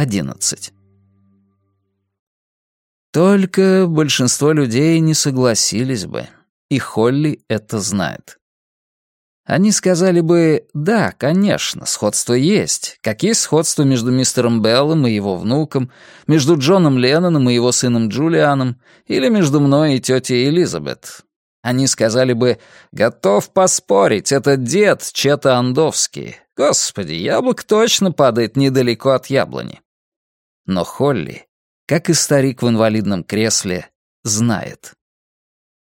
11. Только большинство людей не согласились бы, и Холли это знает. Они сказали бы «да, конечно, сходство есть, как есть сходство между мистером Беллом и его внуком, между Джоном Ленноном и его сыном Джулианом, или между мной и тетей Элизабет». Они сказали бы «готов поспорить, это дед Чета Андовский. Господи, яблок точно падает недалеко от яблони». Но Холли, как и старик в инвалидном кресле, знает.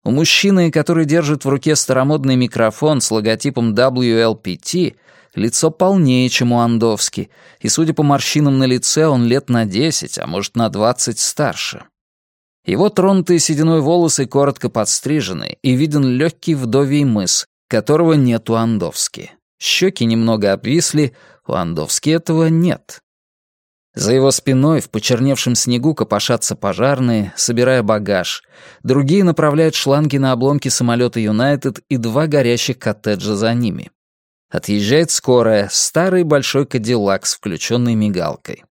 У мужчины, который держит в руке старомодный микрофон с логотипом WLPT, лицо полнее, чем у Андовски, и, судя по морщинам на лице, он лет на 10, а может, на 20 старше. Его тронутые сединой волосы коротко подстрижены, и виден легкий вдовий мыс, которого нет у Андовски. Щеки немного обвисли, у Андовски этого нет. За его спиной в почерневшем снегу копошатся пожарные, собирая багаж. Другие направляют шланги на обломки самолета «Юнайтед» и два горящих коттеджа за ними. Отъезжает скорая, старый большой кадиллак с включенной мигалкой.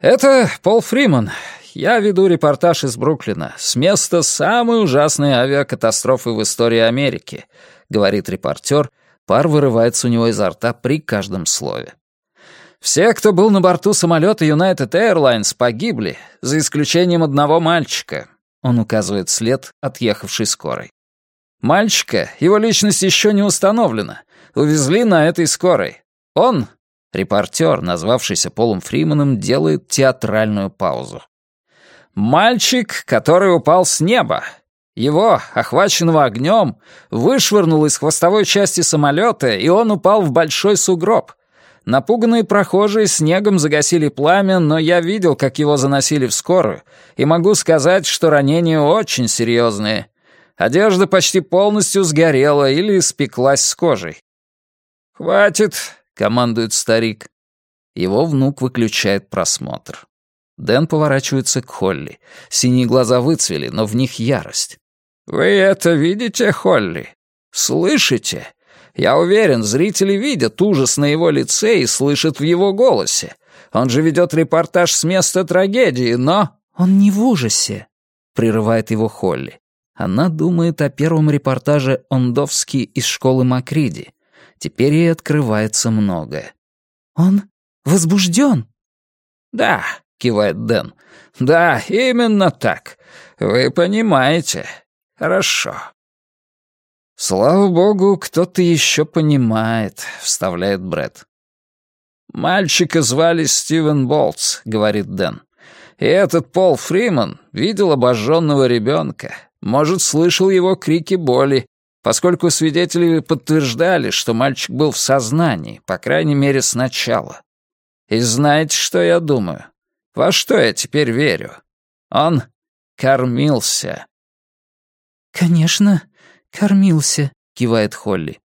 «Это Пол Фриман. Я веду репортаж из Бруклина, с места самой ужасной авиакатастрофы в истории Америки», — говорит репортер. Пар вырывается у него изо рта при каждом слове. Все, кто был на борту самолета United Airlines, погибли, за исключением одного мальчика. Он указывает след отъехавшей скорой. Мальчика, его личность еще не установлена. Увезли на этой скорой. Он, репортер, назвавшийся Полом Фриманом, делает театральную паузу. Мальчик, который упал с неба. Его, охваченного огнем, вышвырнул из хвостовой части самолета, и он упал в большой сугроб — Напуганные прохожие снегом загасили пламя, но я видел, как его заносили в скорую, и могу сказать, что ранения очень серьезные. Одежда почти полностью сгорела или спеклась с кожей. «Хватит», — командует старик. Его внук выключает просмотр. Дэн поворачивается к Холли. Синие глаза выцвели, но в них ярость. «Вы это видите, Холли? Слышите? Я уверен, зрители видят ужас на его лице и слышат в его голосе. Он же ведет репортаж с места трагедии, но...» «Он не в ужасе», — прерывает его Холли. Она думает о первом репортаже Ондовски из школы Макриди. Теперь ей открывается многое. «Он возбужден?» «Да», — кивает Дэн. «Да, именно так. Вы понимаете. Хорошо. «Слава богу, кто-то еще понимает», — вставляет Бред. «Мальчика звали Стивен Болтс», — говорит Дэн. «И этот Пол Фриман видел обожженного ребенка, может, слышал его крики боли, поскольку свидетели подтверждали, что мальчик был в сознании, по крайней мере, сначала. И знаете, что я думаю? Во что я теперь верю? Он кормился». «Конечно, «Кормился», — кивает Холли.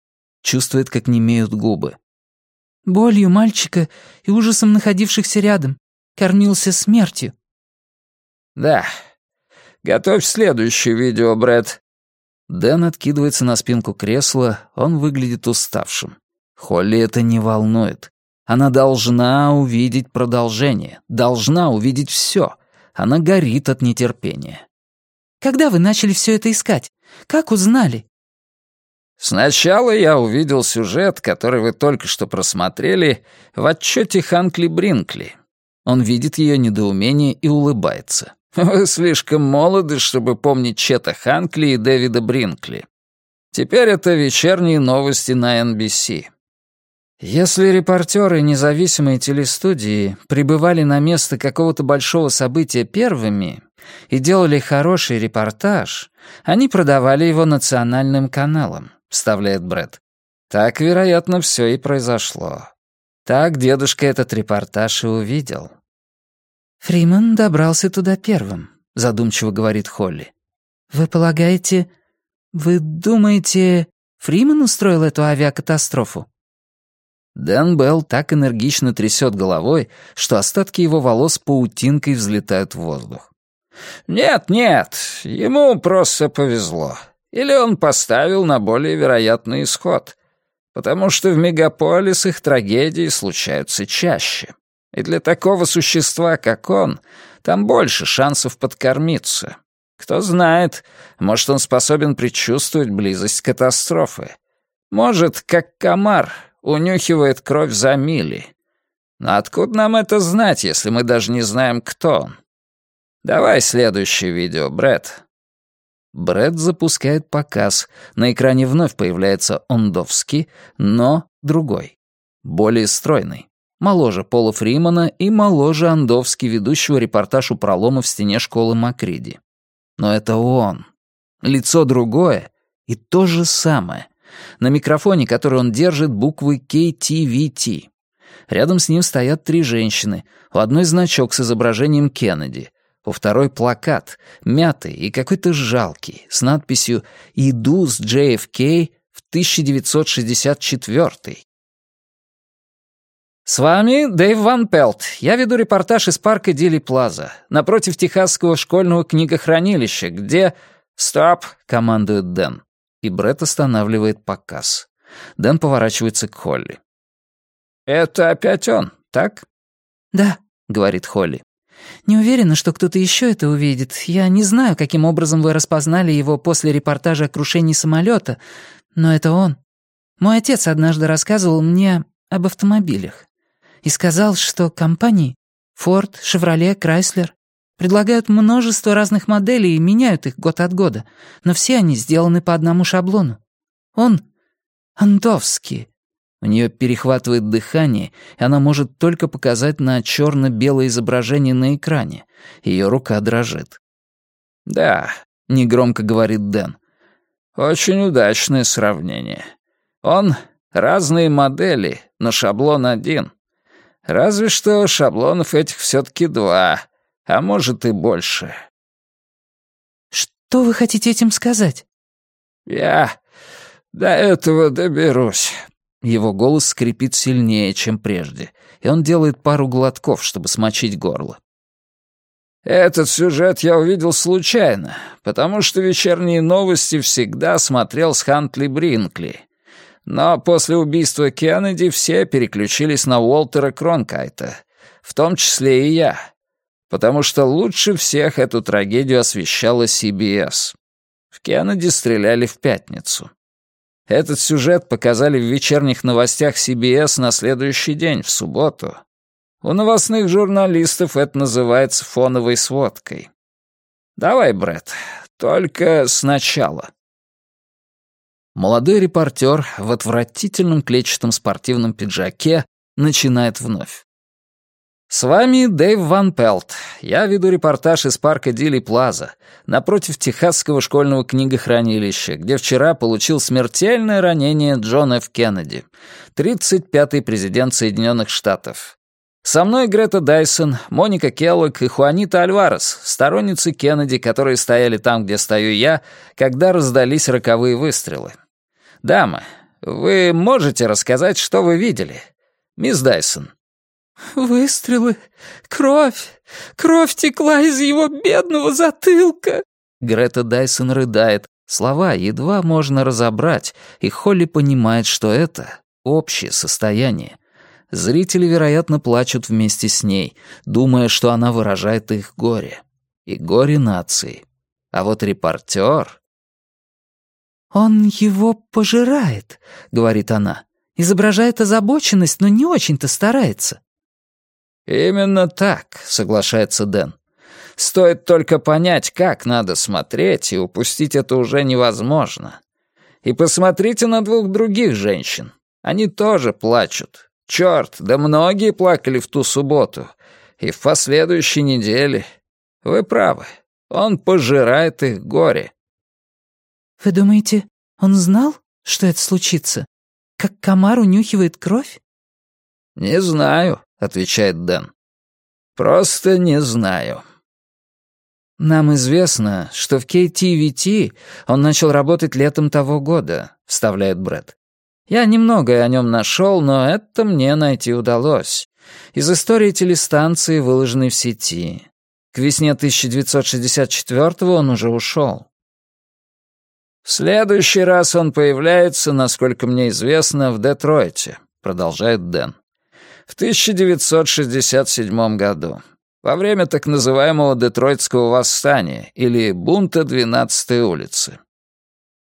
Чувствует, как немеют губы. «Болью мальчика и ужасом находившихся рядом. Кормился смертью». «Да. Готовь следующее видео, Брэд». Дэн откидывается на спинку кресла, он выглядит уставшим. Холли это не волнует. Она должна увидеть продолжение, должна увидеть все. Она горит от нетерпения. «Когда вы начали все это искать? Как узнали?» «Сначала я увидел сюжет, который вы только что просмотрели, в отчете Ханкли Бринкли. Он видит ее недоумение и улыбается. Вы слишком молоды, чтобы помнить Чета Ханкли и Дэвида Бринкли. Теперь это вечерние новости на NBC. Если репортеры независимой телестудии прибывали на место какого-то большого события первыми и делали хороший репортаж, они продавали его национальным каналам, вставляет Бред. Так, вероятно, все и произошло. Так дедушка этот репортаж и увидел. Фриман добрался туда первым, задумчиво говорит Холли. Вы полагаете, вы думаете, Фриман устроил эту авиакатастрофу? Дэн Белл так энергично трясет головой, что остатки его волос паутинкой взлетают в воздух. «Нет, нет, ему просто повезло. Или он поставил на более вероятный исход. Потому что в мегаполисах трагедии случаются чаще. И для такого существа, как он, там больше шансов подкормиться. Кто знает, может, он способен предчувствовать близость катастрофы. Может, как комар, унюхивает кровь за мили. Но откуда нам это знать, если мы даже не знаем, кто он? Давай следующее видео, Брэд. Брэд запускает показ. На экране вновь появляется Ондовский, но другой. Более стройный. Моложе Пола Фримана и моложе Андовский, ведущего репортаж у пролома в стене школы Макриди. Но это он. Лицо другое и то же самое. На микрофоне, который он держит, буквы KTVT. Рядом с ним стоят три женщины. У одной значок с изображением Кеннеди. У второй плакат, мятый и какой-то жалкий, с надписью «Иду с JFK в 1964». «С вами Дэйв Ван Пелт. Я веду репортаж из парка Дили Плаза, напротив Техасского школьного книгохранилища, где...» «Стоп!» — командует Дэн. И Брэд останавливает показ. Дэн поворачивается к Холли. «Это опять он, так?» «Да», — говорит Холли. «Не уверена, что кто-то еще это увидит. Я не знаю, каким образом вы распознали его после репортажа о крушении самолета, но это он. Мой отец однажды рассказывал мне об автомобилях и сказал, что компании Ford, Chevrolet, Chrysler предлагают множество разных моделей и меняют их год от года, но все они сделаны по одному шаблону. Он — Андовский, у нее перехватывает дыхание, и она может только показать на черно-белое изображение на экране. Ее рука дрожит. «Да», — негромко говорит Дэн. «Очень удачное сравнение. Он — разные модели, но шаблон один. Разве что шаблонов этих все-таки два, а может и больше». «Что вы хотите этим сказать?» «Я до этого доберусь», его голос скрипит сильнее, чем прежде, и он делает пару глотков, чтобы смочить горло. Этот сюжет я увидел случайно, потому что вечерние новости всегда смотрел с Хантли Бринкли. Но после убийства Кеннеди все переключились на Уолтера Кронкайта, в том числе и я, потому что лучше всех эту трагедию освещала CBS. В Кеннеди стреляли в пятницу. Этот сюжет показали в вечерних новостях CBS на следующий день, в субботу. У новостных журналистов это называется фоновой сводкой. Давай, Брэд, только сначала. Молодой репортер в отвратительном клетчатом спортивном пиджаке начинает вновь. С вами Дэйв Ван Пелт. Я веду репортаж из парка Дили Плаза, напротив Техасского школьного книгохранилища, где вчера получил смертельное ранение Джон Ф. Кеннеди, 35-й президент Соединенных Штатов. Со мной Грета Дайсон, Моника Келлок и Хуанита Альварес, сторонницы Кеннеди, которые стояли там, где стою я, когда раздались роковые выстрелы. Дамы, вы можете рассказать, что вы видели? Мисс Дайсон, «Выстрелы! Кровь! Кровь текла из его бедного затылка!» Грета Дайсон рыдает. Слова едва можно разобрать, и Холли понимает, что это общее состояние. Зрители, вероятно, плачут вместе с ней, думая, что она выражает их горе. И горе нации. А вот репортер... «Он его пожирает», — говорит она. «Изображает озабоченность, но не очень-то старается». «Именно так», — соглашается Дэн. «Стоит только понять, как надо смотреть, и упустить это уже невозможно. И посмотрите на двух других женщин. Они тоже плачут. Черт, да многие плакали в ту субботу. И в последующей неделе. Вы правы, он пожирает их горе». «Вы думаете, он знал, что это случится? Как комар унюхивает кровь?» «Не знаю», — отвечает Дэн. «Просто не знаю». «Нам известно, что в KTVT он начал работать летом того года», — вставляет Брэд. «Я немного о нем нашел, но это мне найти удалось. Из истории телестанции, выложенной в сети. К весне 1964-го он уже ушел. «В следующий раз он появляется, насколько мне известно, в Детройте», — продолжает Дэн. В 1967 году, во время так называемого Детройтского восстания или бунта 12-й улицы.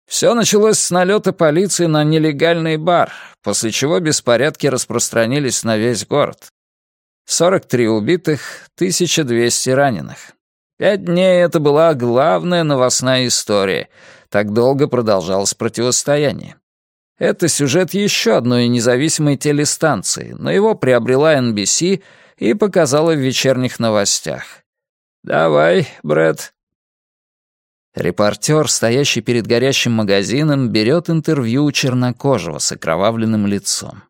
Все началось с налета полиции на нелегальный бар, после чего беспорядки распространились на весь город. 43 убитых, 1200 раненых. Пять дней это была главная новостная история. Так долго продолжалось противостояние. Это сюжет еще одной независимой телестанции, но его приобрела NBC и показала в вечерних новостях. «Давай, Брэд, Репортер, стоящий перед горящим магазином, берет интервью у чернокожего с окровавленным лицом.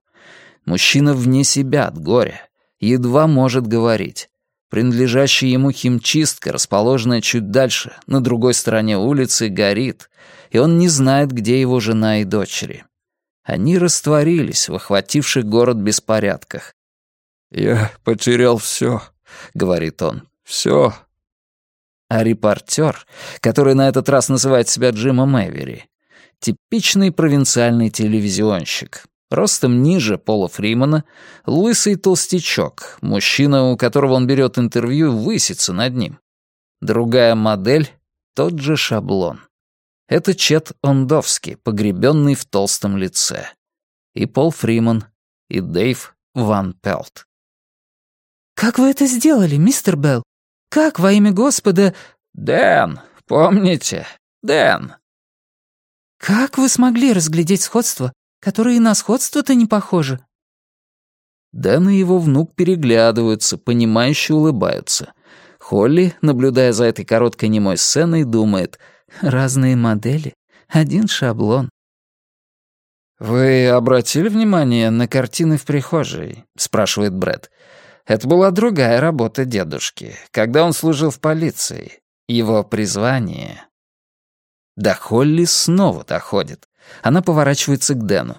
Мужчина вне себя от горя, едва может говорить. Принадлежащая ему химчистка, расположенная чуть дальше, на другой стороне улицы, горит, и он не знает, где его жена и дочери. Они растворились в охвативших город беспорядках. «Я потерял все», — говорит он, — «все, а репортер, который на этот раз называет себя Джимом Эвери, типичный провинциальный телевизионщик. Ростом ниже Пола Фримана, лысый толстячок, мужчина, у которого он берет интервью, высится над ним. Другая модель — тот же шаблон. Это Чет Ондовский, погребенный в толстом лице. И Пол Фриман, и Дэйв Ван Пелт. «Как вы это сделали, мистер Белл?» Как во имя Господа...» «Дэн, помните? Дэн». «Как вы смогли разглядеть сходство, которое и на сходство-то не похоже?» Дэн и его внук переглядываются, понимающе улыбаются. Холли, наблюдая за этой короткой немой сценой, думает «разные модели, один шаблон». «Вы обратили внимание на картины в прихожей?» — спрашивает Брэд. Это была другая работа дедушки, когда он служил в полиции. Его призвание... До Холли снова доходит. Она поворачивается к Дэну.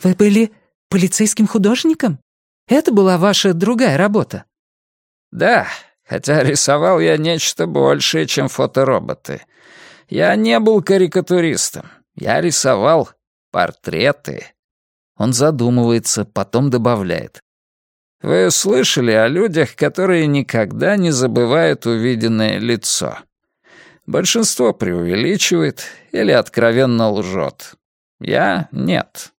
«Вы были полицейским художником? Это была ваша другая работа?» «Да, хотя рисовал я нечто большее, чем фотороботы. Я не был карикатуристом. Я рисовал портреты». Он задумывается, потом добавляет. Вы слышали о людях, которые никогда не забывают увиденное лицо? Большинство преувеличивает или откровенно лжет. Я — нет.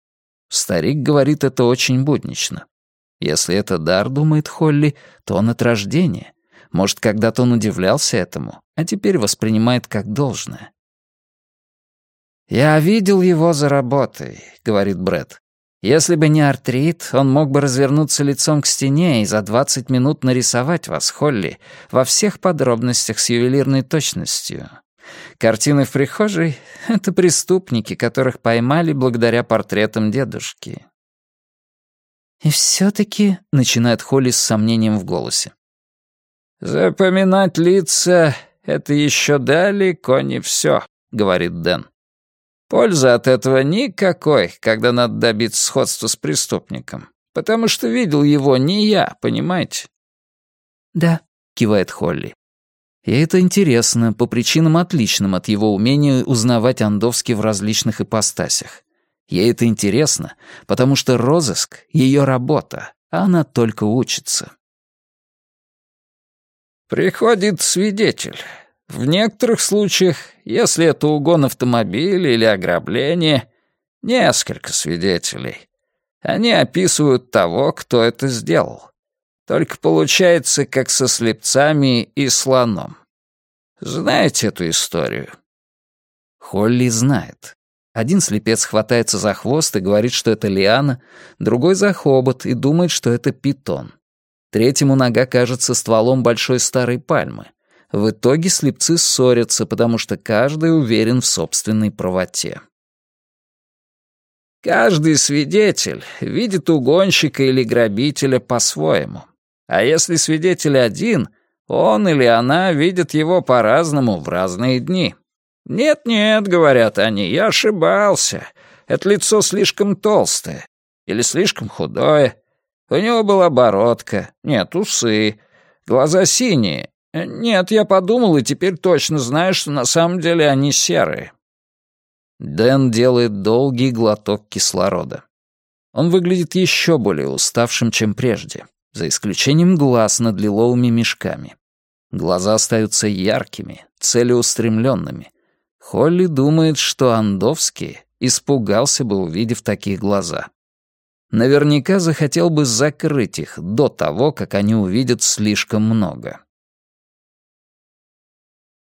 Старик говорит это очень буднично. Если это дар, думает Холли, то он от рождения. Может, когда-то он удивлялся этому, а теперь воспринимает как должное. «Я видел его за работой», — говорит Брэд. Если бы не артрит, он мог бы развернуться лицом к стене и за 20 минут нарисовать вас, Холли, во всех подробностях с ювелирной точностью. Картины в прихожей — это преступники, которых поймали благодаря портретам дедушки. «И все-таки», — начинает Холли с сомнением в голосе. «Запоминать лица — это еще далеко не все», — говорит Дэн. Пользы от этого никакой, когда надо добиться сходства с преступником. Потому что видел его не я, понимаете? «Да», — кивает Холли. И это интересно, по причинам отличным от его умения узнавать Андовский в различных ипостасях. Ей это интересно, потому что розыск — ее работа, а она только учится. Приходит свидетель. В некоторых случаях, если это угон автомобиля или ограбление, несколько свидетелей. Они описывают того, кто это сделал. Только получается, как со слепцами и слоном. Знаете эту историю? Холли знает. Один слепец хватается за хвост и говорит, что это лиана, другой за хобот и думает, что это питон. Третьему нога кажется стволом большой старой пальмы — в итоге слепцы ссорятся, потому что каждый уверен в собственной правоте. Каждый свидетель видит угонщика или грабителя по-своему. А если свидетель один, он или она видят его по-разному в разные дни. «Нет-нет», — говорят они, — «я ошибался. Это лицо слишком толстое или слишком худое. У него была бородка, нет, усы, глаза синие, «Нет, я подумал и теперь точно знаю, что на самом деле они серые». Дэн делает долгий глоток кислорода. Он выглядит еще более уставшим, чем прежде, за исключением глаз над лиловыми мешками. Глаза остаются яркими, целеустремленными. Холли думает, что Андовский испугался бы, увидев такие глаза. Наверняка захотел бы закрыть их до того, как они увидят слишком много.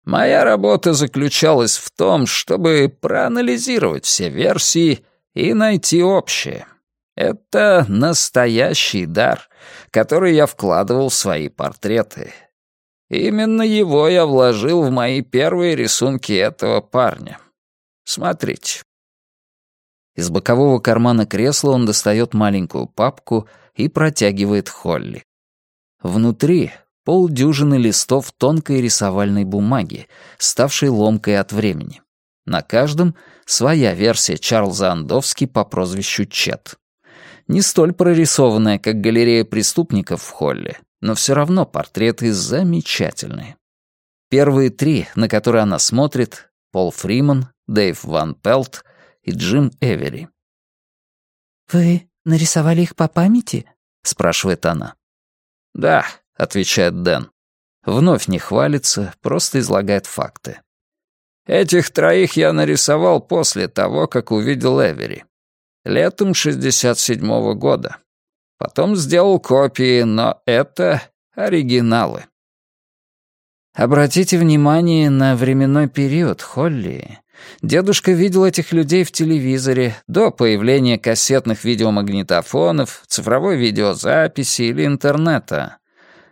Моя работа заключалась в том, чтобы проанализировать все версии и найти общее. Это настоящий дар, который я вкладывал в свои портреты. Именно его я вложил в мои первые рисунки этого парня. Смотрите. Из бокового кармана кресла он достает маленькую папку и протягивает Холли. Внутри полдюжины листов тонкой рисовальной бумаги, ставшей ломкой от времени. На каждом своя версия Чарльза Андовски по прозвищу Чет. Не столь прорисованная, как галерея преступников в Холле, но все равно портреты замечательные. Первые три, на которые она смотрит, Пол Фриман, Дэйв Ван Пелт и Джим Эвери. «Вы нарисовали их по памяти?» — спрашивает она. «Да», — отвечает Дэн. Вновь не хвалится, просто излагает факты. «Этих троих я нарисовал после того, как увидел Эвери. Летом 67-го года. Потом сделал копии, но это оригиналы». Обратите внимание на временной период, Холли. Дедушка видел этих людей в телевизоре до появления кассетных видеомагнитофонов, цифровой видеозаписи или интернета.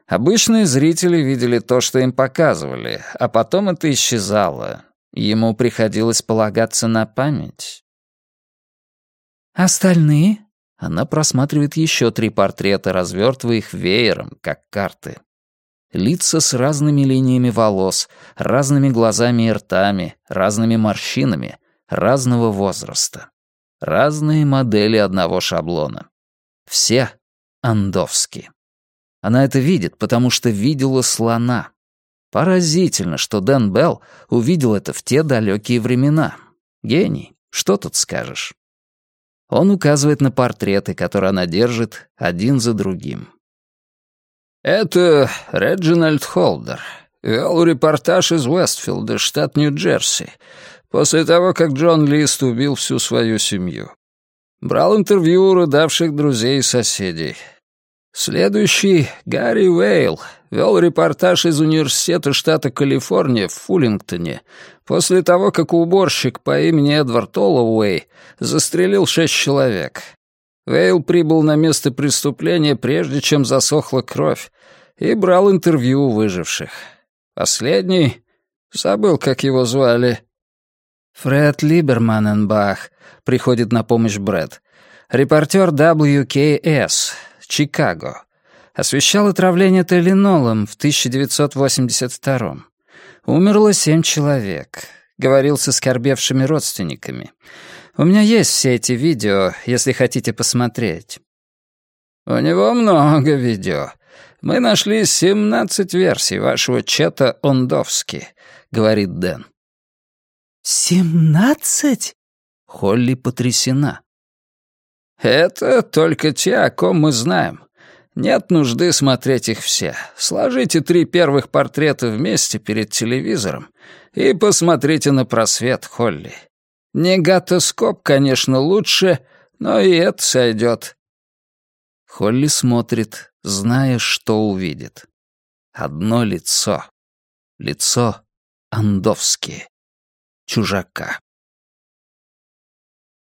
Обычные зрители видели то, что им показывали, а потом это исчезало. Ему приходилось полагаться на память. «Остальные?» Она просматривает еще три портрета, развертывая их веером, как карты. Лица с разными линиями волос, разными глазами и ртами, разными морщинами, разного возраста. Разные модели одного шаблона. Все андовские. Она это видит, потому что видела слона. Поразительно, что Дэн Белл увидел это в те далекие времена. Гений, что тут скажешь? Он указывает на портреты, которые она держит один за другим. «Это Реджинальд Холдер. Вел репортаж из Уэстфилда, штат Нью-Джерси, после того, как Джон Лист убил всю свою семью. Брал интервью у рыдавших друзей и соседей. Следующий — Гарри Уэйл. Вел репортаж из университета штата Калифорния в Фуллингтоне после того, как уборщик по имени Эдвард Оллоуэй застрелил шесть человек. Вейл прибыл на место преступления, прежде чем засохла кровь, и брал интервью у выживших. Последний... Забыл, как его звали. Фред Либерманенбах приходит на помощь Брэд. Репортер WKS, Чикаго. Освещал отравление теленолом в 1982 Умерло семь человек. Говорил с оскорбевшими родственниками. У меня есть все эти видео, если хотите посмотреть». «У него много видео. Мы нашли 17 версий вашего чата Ондовски», — говорит Дэн. «Семнадцать?» Холли потрясена. «Это только те, о ком мы знаем. Нет нужды смотреть их все. Сложите три первых портрета вместе перед телевизором и посмотрите на просвет, Холли. Негатоскоп, конечно, лучше, но и это сойдет. Холли смотрит, зная, что увидит. Одно лицо. Лицо Андовски. Чужака.